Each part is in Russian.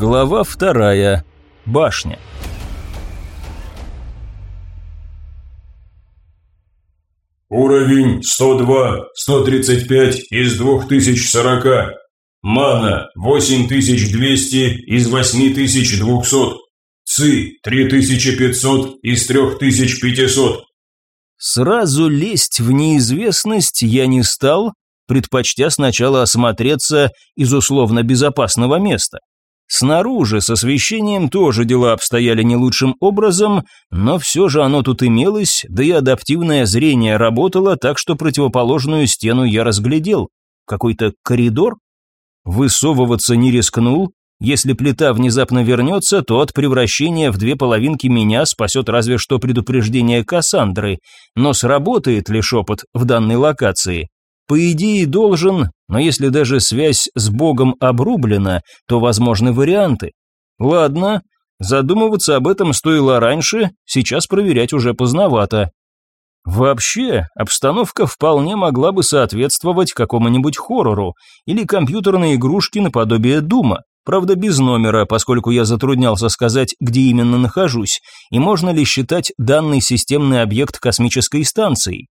Глава вторая. Башня. Уровень 102, 135 из 2040. Мана 8200 из 8200. ЦИ 3500 из 3500. Сразу лезть в неизвестность я не стал, предпочтя сначала осмотреться из условно безопасного места. Снаружи с освещением тоже дела обстояли не лучшим образом, но все же оно тут имелось, да и адаптивное зрение работало, так что противоположную стену я разглядел. Какой-то коридор? Высовываться не рискнул. Если плита внезапно вернется, то от превращения в две половинки меня спасет разве что предупреждение Кассандры, но сработает ли шепот в данной локации? По идее должен, но если даже связь с Богом обрублена, то возможны варианты. Ладно, задумываться об этом стоило раньше, сейчас проверять уже поздновато. Вообще, обстановка вполне могла бы соответствовать какому-нибудь хоррору или компьютерной игрушке наподобие Дума, правда без номера, поскольку я затруднялся сказать, где именно нахожусь, и можно ли считать данный системный объект космической станцией.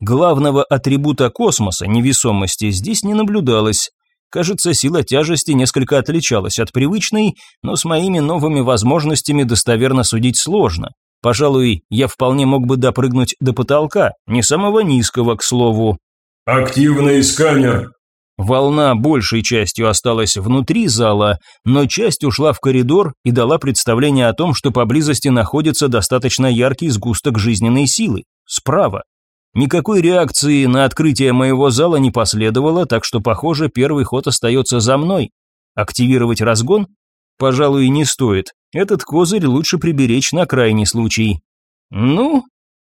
Главного атрибута космоса, невесомости, здесь не наблюдалось. Кажется, сила тяжести несколько отличалась от привычной, но с моими новыми возможностями достоверно судить сложно. Пожалуй, я вполне мог бы допрыгнуть до потолка, не самого низкого, к слову. «Активный сканер!» Волна большей частью осталась внутри зала, но часть ушла в коридор и дала представление о том, что поблизости находится достаточно яркий сгусток жизненной силы. Справа. Никакой реакции на открытие моего зала не последовало, так что, похоже, первый ход остается за мной. Активировать разгон? Пожалуй, не стоит. Этот козырь лучше приберечь на крайний случай. Ну,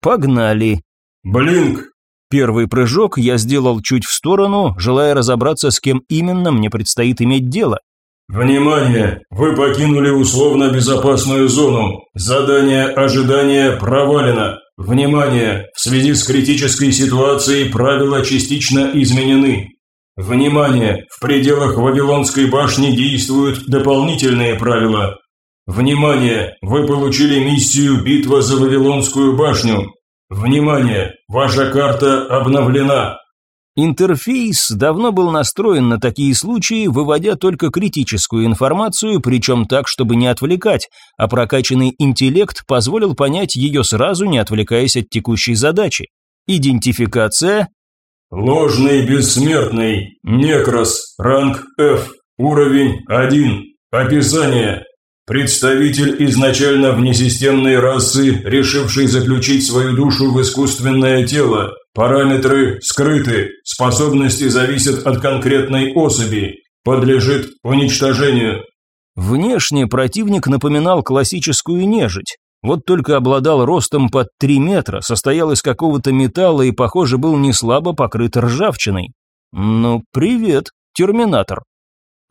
погнали. Блинк. Первый прыжок я сделал чуть в сторону, желая разобраться, с кем именно мне предстоит иметь дело. Внимание! Вы покинули условно безопасную зону. Задание ожидания провалено. Внимание! В связи с критической ситуацией правила частично изменены. Внимание! В пределах Вавилонской башни действуют дополнительные правила. Внимание! Вы получили миссию «Битва за Вавилонскую башню». Внимание! Ваша карта обновлена. Интерфейс давно был настроен на такие случаи, выводя только критическую информацию, причем так, чтобы не отвлекать, а прокачанный интеллект позволил понять ее сразу, не отвлекаясь от текущей задачи. Идентификация. Ложный бессмертный. Некрос. Ранг F. Уровень 1. Описание. Представитель изначально внесистемной расы, решивший заключить свою душу в искусственное тело, Параметры скрыты, способности зависят от конкретной особи, подлежит уничтожению. Внешне противник напоминал классическую нежить, вот только обладал ростом под 3 метра, состоял из какого-то металла и, похоже, был не слабо покрыт ржавчиной. Ну, привет, терминатор.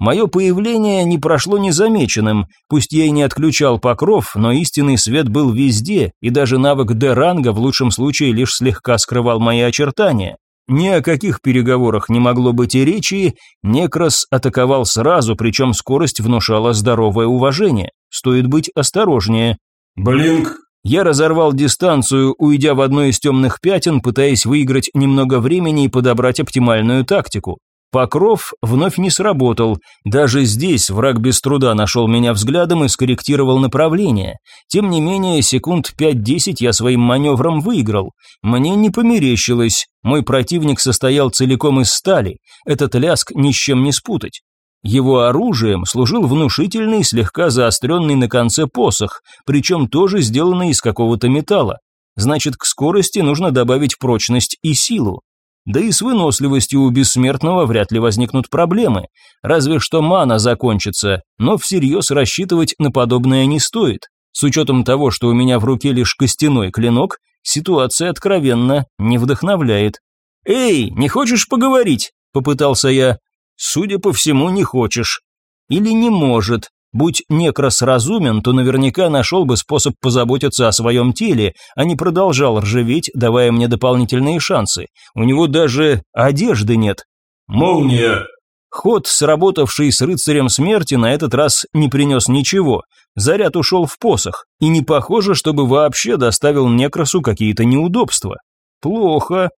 Мое появление не прошло незамеченным, пусть я и не отключал покров, но истинный свет был везде, и даже навык Д-ранга в лучшем случае лишь слегка скрывал мои очертания. Ни о каких переговорах не могло быть и речи, Некрос атаковал сразу, причем скорость внушала здоровое уважение. Стоит быть осторожнее. «Блинк!» Я разорвал дистанцию, уйдя в одно из темных пятен, пытаясь выиграть немного времени и подобрать оптимальную тактику. Покров вновь не сработал. Даже здесь враг без труда нашел меня взглядом и скорректировал направление. Тем не менее, секунд 5-10 я своим маневром выиграл. Мне не померещилось. Мой противник состоял целиком из стали. Этот ляск ни с чем не спутать. Его оружием служил внушительный, слегка заостренный на конце посох, причем тоже сделанный из какого-то металла. Значит, к скорости нужно добавить прочность и силу. Да и с выносливостью у бессмертного вряд ли возникнут проблемы, разве что мана закончится, но всерьез рассчитывать на подобное не стоит. С учетом того, что у меня в руке лишь костяной клинок, ситуация откровенно не вдохновляет. «Эй, не хочешь поговорить?» – попытался я. «Судя по всему, не хочешь. Или не может, Будь некрас разумен, то наверняка нашел бы способ позаботиться о своем теле, а не продолжал ржаветь, давая мне дополнительные шансы. У него даже одежды нет. «Молния!» Ход, сработавший с рыцарем смерти, на этот раз не принес ничего. Заряд ушел в посох, и не похоже, чтобы вообще доставил Некросу какие-то неудобства. Плохо.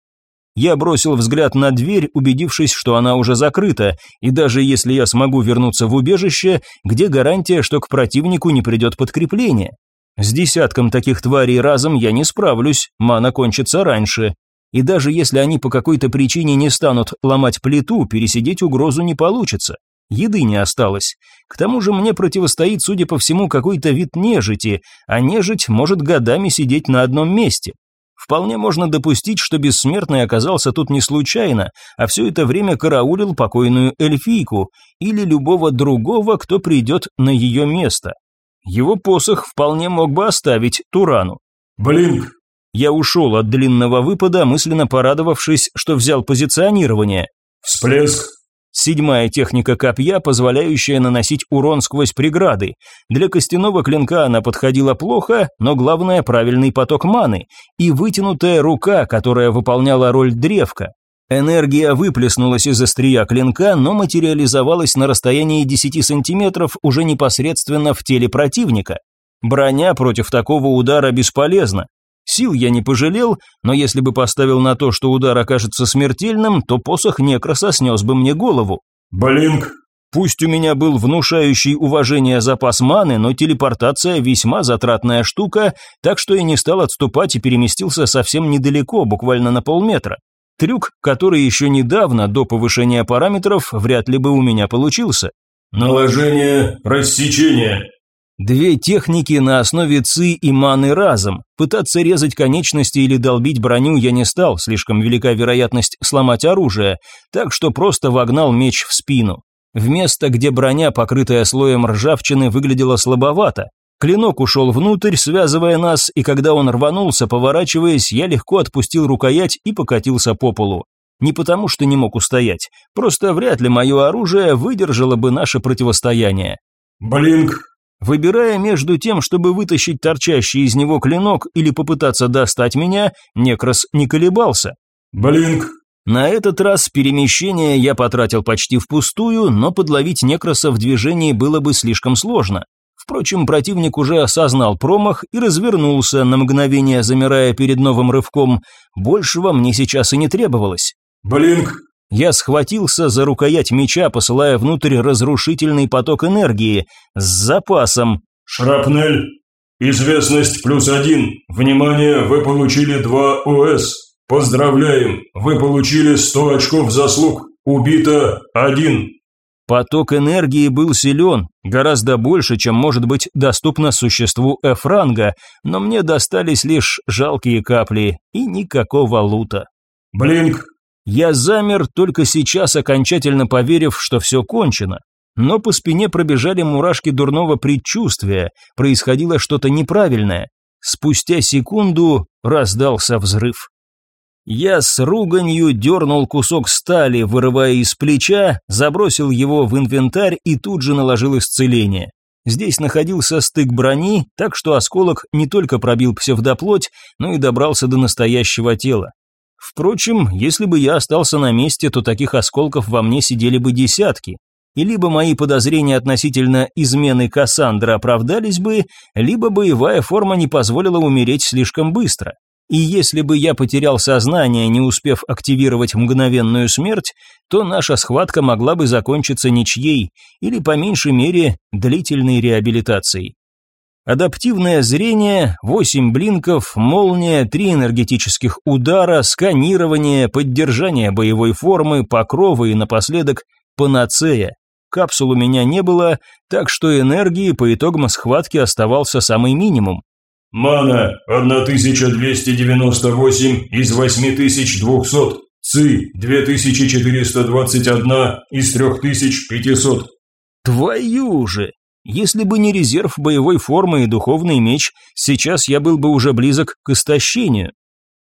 Я бросил взгляд на дверь, убедившись, что она уже закрыта, и даже если я смогу вернуться в убежище, где гарантия, что к противнику не придет подкрепление? С десятком таких тварей разом я не справлюсь, мана кончится раньше. И даже если они по какой-то причине не станут ломать плиту, пересидеть угрозу не получится. Еды не осталось. К тому же мне противостоит, судя по всему, какой-то вид нежити, а нежить может годами сидеть на одном месте. Вполне можно допустить, что бессмертный оказался тут не случайно, а все это время караулил покойную эльфийку или любого другого, кто придет на ее место. Его посох вполне мог бы оставить Турану. «Блинк!» Я ушел от длинного выпада, мысленно порадовавшись, что взял позиционирование. «Всплеск!» Седьмая техника копья, позволяющая наносить урон сквозь преграды. Для костяного клинка она подходила плохо, но главное правильный поток маны и вытянутая рука, которая выполняла роль древка. Энергия выплеснулась из острия клинка, но материализовалась на расстоянии 10 сантиметров уже непосредственно в теле противника. Броня против такого удара бесполезна. Сил я не пожалел, но если бы поставил на то, что удар окажется смертельным, то посох некраса снес бы мне голову. «Блинк!» Пусть у меня был внушающий уважение запас маны, но телепортация весьма затратная штука, так что я не стал отступать и переместился совсем недалеко, буквально на полметра. Трюк, который еще недавно, до повышения параметров, вряд ли бы у меня получился. «Наложение, рассечение!» Две техники на основе ци и маны разом. Пытаться резать конечности или долбить броню я не стал, слишком велика вероятность сломать оружие, так что просто вогнал меч в спину. В место, где броня, покрытая слоем ржавчины, выглядела слабовато. Клинок ушел внутрь, связывая нас, и когда он рванулся, поворачиваясь, я легко отпустил рукоять и покатился по полу. Не потому, что не мог устоять, просто вряд ли мое оружие выдержало бы наше противостояние. «Блинк!» Выбирая между тем, чтобы вытащить торчащий из него клинок или попытаться достать меня, Некрос не колебался. «Блинк!» На этот раз перемещение я потратил почти впустую, но подловить Некроса в движении было бы слишком сложно. Впрочем, противник уже осознал промах и развернулся, на мгновение замирая перед новым рывком. Большего мне сейчас и не требовалось. «Блинк!» Я схватился за рукоять меча, посылая внутрь разрушительный поток энергии с запасом. «Шрапнель! Известность плюс один. Внимание, вы получили два ОС. Поздравляем, вы получили 100 очков заслуг. Убито один». Поток энергии был силен, гораздо больше, чем может быть доступно существу F-ранга, но мне достались лишь жалкие капли и никакого лута. «Блинк, я замер, только сейчас окончательно поверив, что все кончено. Но по спине пробежали мурашки дурного предчувствия, происходило что-то неправильное. Спустя секунду раздался взрыв. Я с руганью дернул кусок стали, вырывая из плеча, забросил его в инвентарь и тут же наложил исцеление. Здесь находился стык брони, так что осколок не только пробил псевдоплоть, но и добрался до настоящего тела. Впрочем, если бы я остался на месте, то таких осколков во мне сидели бы десятки. И либо мои подозрения относительно измены Кассандры оправдались бы, либо боевая форма не позволила умереть слишком быстро. И если бы я потерял сознание, не успев активировать мгновенную смерть, то наша схватка могла бы закончиться ничьей или, по меньшей мере, длительной реабилитацией. Адаптивное зрение, 8 блинков, молния, 3 энергетических удара, сканирование, поддержание боевой формы, покровы и напоследок панацея. Капсул у меня не было, так что энергии по итогам схватки оставался самый минимум. Мана 1298 из 8200. ЦИ 2421 из 3500. Твою же! Если бы не резерв боевой формы и духовный меч, сейчас я был бы уже близок к истощению.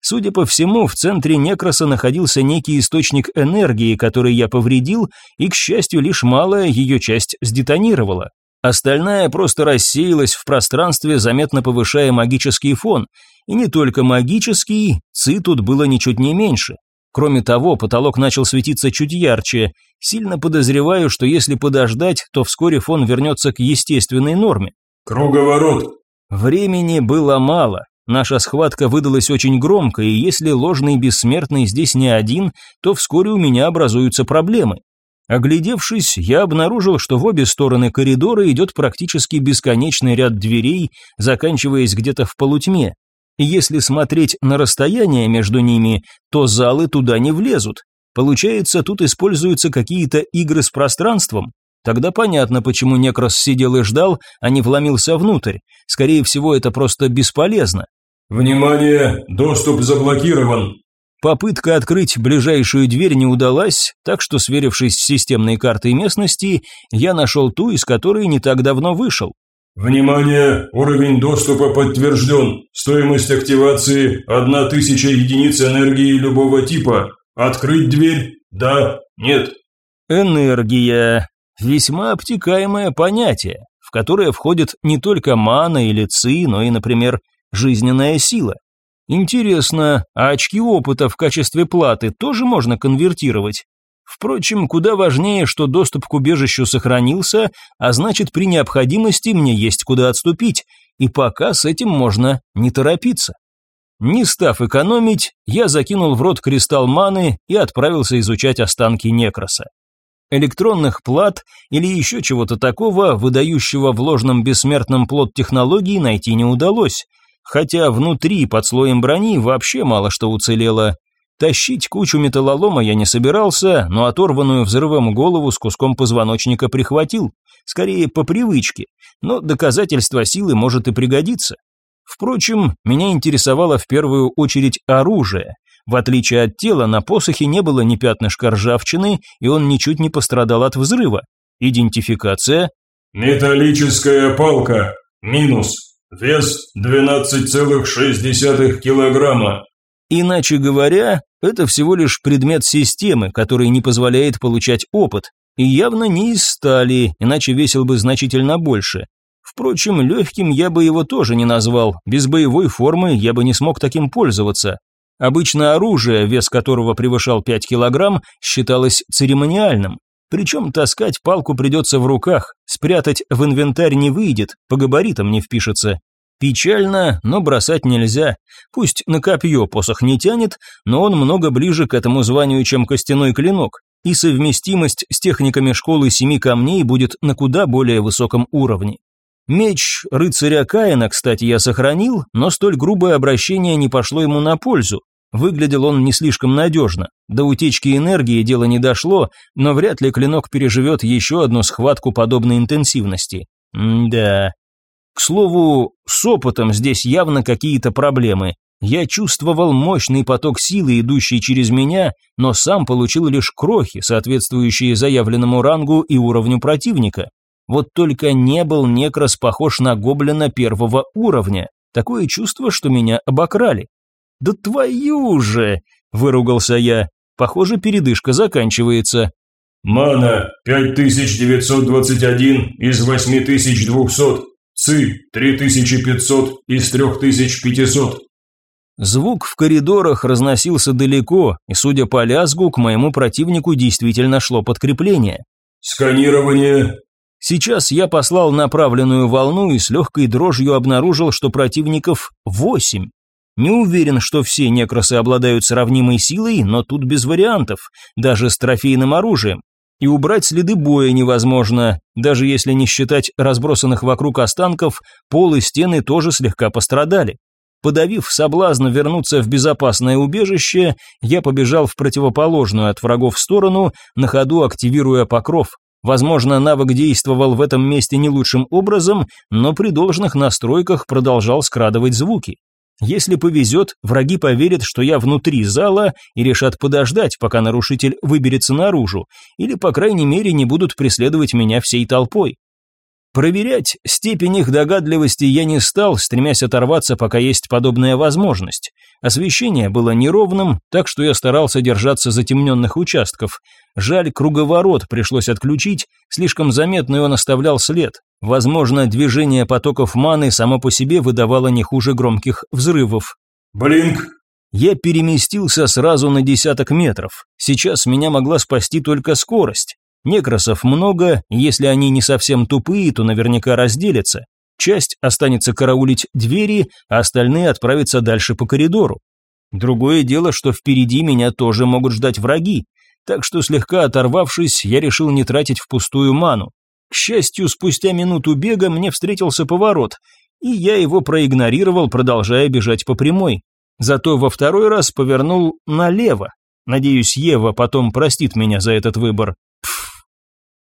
Судя по всему, в центре некроса находился некий источник энергии, который я повредил, и, к счастью, лишь малая ее часть сдетонировала. Остальная просто рассеялась в пространстве, заметно повышая магический фон. И не только магический, ци тут было ничуть не меньше. Кроме того, потолок начал светиться чуть ярче. Сильно подозреваю, что если подождать, то вскоре фон вернется к естественной норме. Круговорот. Времени было мало. Наша схватка выдалась очень громко, и если ложный бессмертный здесь не один, то вскоре у меня образуются проблемы. Оглядевшись, я обнаружил, что в обе стороны коридора идет практически бесконечный ряд дверей, заканчиваясь где-то в полутьме. Если смотреть на расстояние между ними, то залы туда не влезут. Получается, тут используются какие-то игры с пространством. Тогда понятно, почему Некрос сидел и ждал, а не вломился внутрь. Скорее всего, это просто бесполезно. «Внимание! Доступ заблокирован!» Попытка открыть ближайшую дверь не удалась, так что, сверившись с системной картой местности, я нашел ту, из которой не так давно вышел. «Внимание! Уровень доступа подтвержден. Стоимость активации – 1000 единиц энергии любого типа. Открыть дверь? Да? Нет?» Энергия. Весьма обтекаемое понятие, в которое входит не только мана или ци, но и, например, жизненная сила. Интересно, а очки опыта в качестве платы тоже можно конвертировать? Впрочем, куда важнее, что доступ к убежищу сохранился, а значит, при необходимости мне есть куда отступить, и пока с этим можно не торопиться. Не став экономить, я закинул в рот кристалл маны и отправился изучать останки некроса. Электронных плат или еще чего-то такого, выдающего в ложном бессмертном плод технологии, найти не удалось, хотя внутри, под слоем брони, вообще мало что уцелело. Тащить кучу металлолома я не собирался, но оторванную взрывом голову с куском позвоночника прихватил, скорее по привычке, но доказательство силы может и пригодиться. Впрочем, меня интересовало в первую очередь оружие. В отличие от тела, на посохе не было ни пятнышка ржавчины, и он ничуть не пострадал от взрыва. Идентификация. Металлическая палка. Минус. Вес 12,6 килограмма. Иначе говоря, это всего лишь предмет системы, который не позволяет получать опыт, и явно не из стали, иначе весил бы значительно больше. Впрочем, легким я бы его тоже не назвал, без боевой формы я бы не смог таким пользоваться. Обычно оружие, вес которого превышал 5 килограмм, считалось церемониальным. Причем таскать палку придется в руках, спрятать в инвентарь не выйдет, по габаритам не впишется. Печально, но бросать нельзя. Пусть на копье посох не тянет, но он много ближе к этому званию, чем костяной клинок, и совместимость с техниками школы семи камней будет на куда более высоком уровне. Меч рыцаря Каина, кстати, я сохранил, но столь грубое обращение не пошло ему на пользу. Выглядел он не слишком надежно. До утечки энергии дело не дошло, но вряд ли клинок переживет еще одну схватку подобной интенсивности. М да, к слову, с опытом здесь явно какие-то проблемы. Я чувствовал мощный поток силы, идущий через меня, но сам получил лишь крохи, соответствующие заявленному рангу и уровню противника. Вот только не был некрас похож на гоблина первого уровня. Такое чувство, что меня обокрали. «Да твою же!» – выругался я. Похоже, передышка заканчивается. «Мана 5921 из 8200. ЦИ 3500 из 3500. Звук в коридорах разносился далеко, и, судя по лязгу, к моему противнику действительно шло подкрепление. «Сканирование!» Сейчас я послал направленную волну и с легкой дрожью обнаружил, что противников восемь. Не уверен, что все некросы обладают сравнимой силой, но тут без вариантов, даже с трофейным оружием и убрать следы боя невозможно, даже если не считать разбросанных вокруг останков, пол и стены тоже слегка пострадали. Подавив соблазн вернуться в безопасное убежище, я побежал в противоположную от врагов сторону, на ходу активируя покров. Возможно, навык действовал в этом месте не лучшим образом, но при должных настройках продолжал скрадывать звуки. Если повезет, враги поверят, что я внутри зала и решат подождать, пока нарушитель выберется наружу, или, по крайней мере, не будут преследовать меня всей толпой. Проверять степень их догадливости я не стал, стремясь оторваться, пока есть подобная возможность. Освещение было неровным, так что я старался держаться затемненных участков. Жаль, круговорот пришлось отключить, слишком заметный он оставлял след. Возможно, движение потоков маны само по себе выдавало не хуже громких взрывов. «Блинк! Я переместился сразу на десяток метров. Сейчас меня могла спасти только скорость. Некросов много, если они не совсем тупые, то наверняка разделятся. Часть останется караулить двери, а остальные отправятся дальше по коридору. Другое дело, что впереди меня тоже могут ждать враги, так что слегка оторвавшись, я решил не тратить впустую ману. К счастью, спустя минуту бега мне встретился поворот, и я его проигнорировал, продолжая бежать по прямой. Зато во второй раз повернул налево. Надеюсь, Ева потом простит меня за этот выбор. Пф.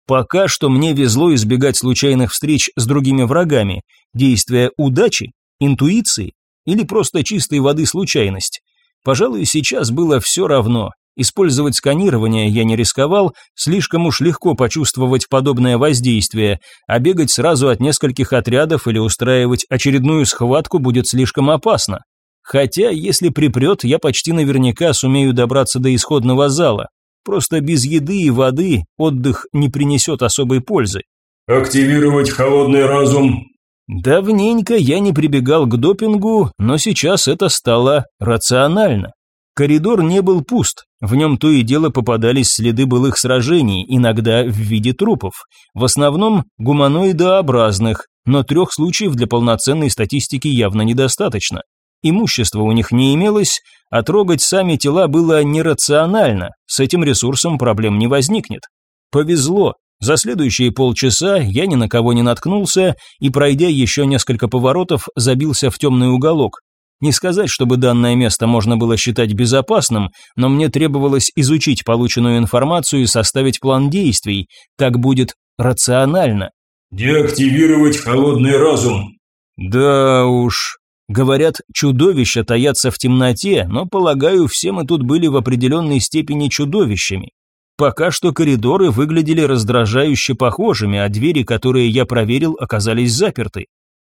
Пока что мне везло избегать случайных встреч с другими врагами, действия удачи, интуиции или просто чистой воды случайность. Пожалуй, сейчас было все равно. Использовать сканирование я не рисковал, слишком уж легко почувствовать подобное воздействие, а бегать сразу от нескольких отрядов или устраивать очередную схватку будет слишком опасно. Хотя, если припрет, я почти наверняка сумею добраться до исходного зала. Просто без еды и воды отдых не принесет особой пользы. «Активировать холодный разум». Давненько я не прибегал к допингу, но сейчас это стало рационально. Коридор не был пуст, в нем то и дело попадались следы былых сражений, иногда в виде трупов, в основном гуманоидообразных, но трех случаев для полноценной статистики явно недостаточно. Имущества у них не имелось, а трогать сами тела было нерационально, с этим ресурсом проблем не возникнет. Повезло, за следующие полчаса я ни на кого не наткнулся и, пройдя еще несколько поворотов, забился в темный уголок. Не сказать, чтобы данное место можно было считать безопасным, но мне требовалось изучить полученную информацию и составить план действий. Так будет рационально. «Деактивировать холодный разум». «Да уж». Говорят, чудовища таятся в темноте, но, полагаю, все мы тут были в определенной степени чудовищами. Пока что коридоры выглядели раздражающе похожими, а двери, которые я проверил, оказались заперты.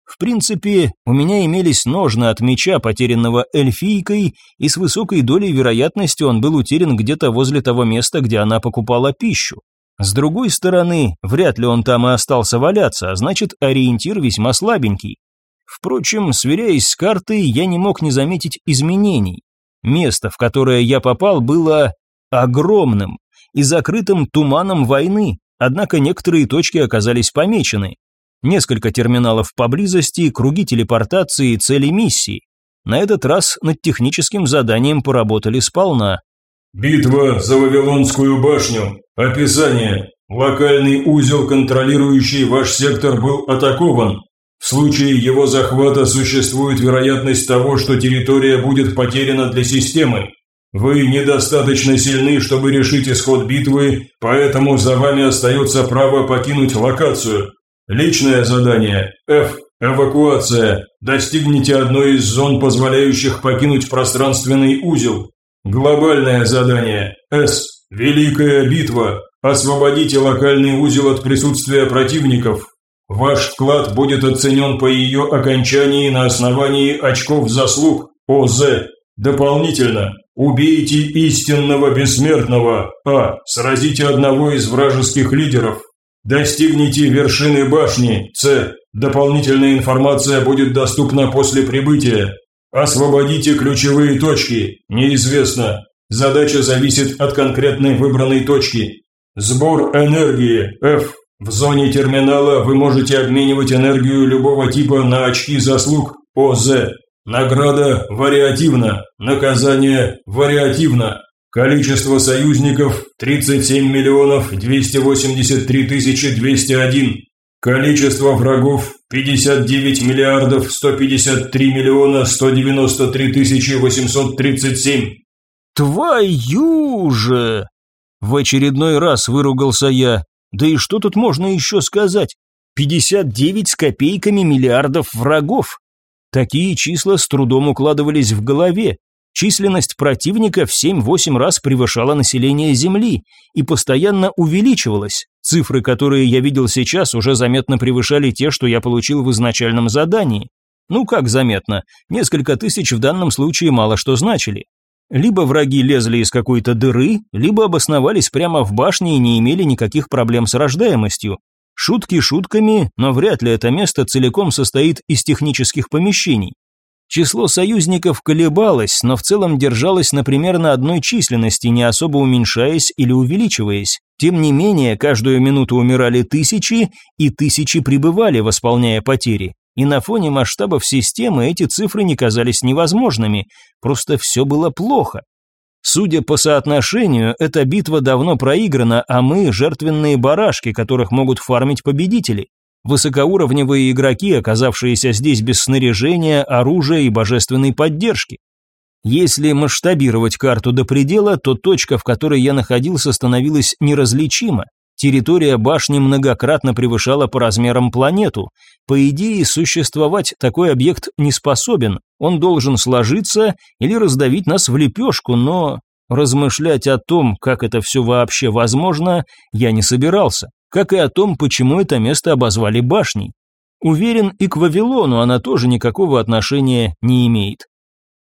В принципе, у меня имелись ножны от меча, потерянного эльфийкой, и с высокой долей вероятности он был утерян где-то возле того места, где она покупала пищу. С другой стороны, вряд ли он там и остался валяться, а значит, ориентир весьма слабенький. Впрочем, сверяясь с картой, я не мог не заметить изменений. Место, в которое я попал, было огромным и закрытым туманом войны, однако некоторые точки оказались помечены. Несколько терминалов поблизости, круги телепортации и цели миссии. На этот раз над техническим заданием поработали сполна. Битва за Вавилонскую башню. Описание. Локальный узел, контролирующий ваш сектор, был атакован. В случае его захвата существует вероятность того, что территория будет потеряна для системы. Вы недостаточно сильны, чтобы решить исход битвы, поэтому за вами остается право покинуть локацию. Личное задание F. Эвакуация. Достигните одной из зон, позволяющих покинуть пространственный узел. Глобальное задание S. Великая битва. Освободите локальный узел от присутствия противников. Ваш вклад будет оценен по ее окончании на основании очков заслуг ОЗ. Дополнительно, убейте истинного бессмертного А. Сразите одного из вражеских лидеров. Достигните вершины башни, С. Дополнительная информация будет доступна после прибытия. Освободите ключевые точки, неизвестно. Задача зависит от конкретной выбранной точки. Сбор энергии, F. В зоне терминала вы можете обменивать энергию любого типа на очки заслуг, ОЗ. Награда вариативна, наказание вариативно. Количество союзников 37 миллионов 283 тысячи 201. Количество врагов 59 миллиардов 153 миллиона 193 тысячи 837. Твою же! В очередной раз выругался я. Да и что тут можно еще сказать? 59 с копейками миллиардов врагов. Такие числа с трудом укладывались в голове, Численность противника в 7-8 раз превышала население Земли и постоянно увеличивалась. Цифры, которые я видел сейчас, уже заметно превышали те, что я получил в изначальном задании. Ну как заметно, несколько тысяч в данном случае мало что значили. Либо враги лезли из какой-то дыры, либо обосновались прямо в башне и не имели никаких проблем с рождаемостью. Шутки шутками, но вряд ли это место целиком состоит из технических помещений. Число союзников колебалось, но в целом держалось на примерно одной численности, не особо уменьшаясь или увеличиваясь. Тем не менее, каждую минуту умирали тысячи, и тысячи прибывали, восполняя потери. И на фоне масштабов системы эти цифры не казались невозможными, просто все было плохо. Судя по соотношению, эта битва давно проиграна, а мы – жертвенные барашки, которых могут фармить победители. Высокоуровневые игроки, оказавшиеся здесь без снаряжения, оружия и божественной поддержки. Если масштабировать карту до предела, то точка, в которой я находился, становилась неразличима. Территория башни многократно превышала по размерам планету. По идее, существовать такой объект не способен. Он должен сложиться или раздавить нас в лепешку, но размышлять о том, как это все вообще возможно, я не собирался как и о том, почему это место обозвали башней. Уверен, и к Вавилону она тоже никакого отношения не имеет.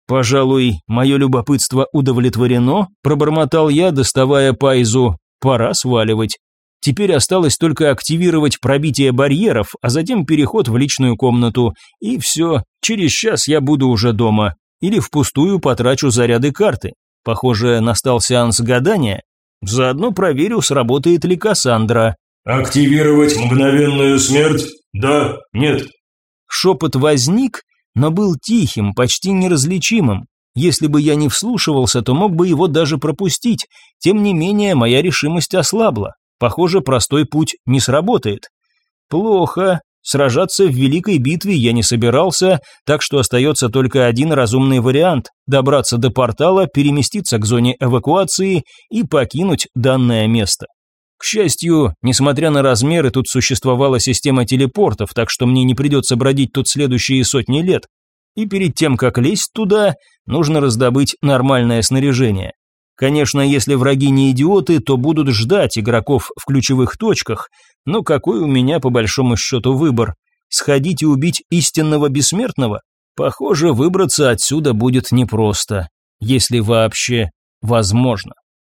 «Пожалуй, мое любопытство удовлетворено», – пробормотал я, доставая пайзу. «Пора сваливать. Теперь осталось только активировать пробитие барьеров, а затем переход в личную комнату. И все, через час я буду уже дома. Или впустую потрачу заряды карты. Похоже, настал сеанс гадания. Заодно проверю, сработает ли Кассандра. «Активировать мгновенную смерть? Да? Нет?» Шепот возник, но был тихим, почти неразличимым. Если бы я не вслушивался, то мог бы его даже пропустить. Тем не менее, моя решимость ослабла. Похоже, простой путь не сработает. Плохо. Сражаться в великой битве я не собирался, так что остается только один разумный вариант – добраться до портала, переместиться к зоне эвакуации и покинуть данное место. К счастью, несмотря на размеры, тут существовала система телепортов, так что мне не придется бродить тут следующие сотни лет. И перед тем, как лезть туда, нужно раздобыть нормальное снаряжение. Конечно, если враги не идиоты, то будут ждать игроков в ключевых точках, но какой у меня по большому счету выбор? Сходить и убить истинного бессмертного? Похоже, выбраться отсюда будет непросто, если вообще возможно.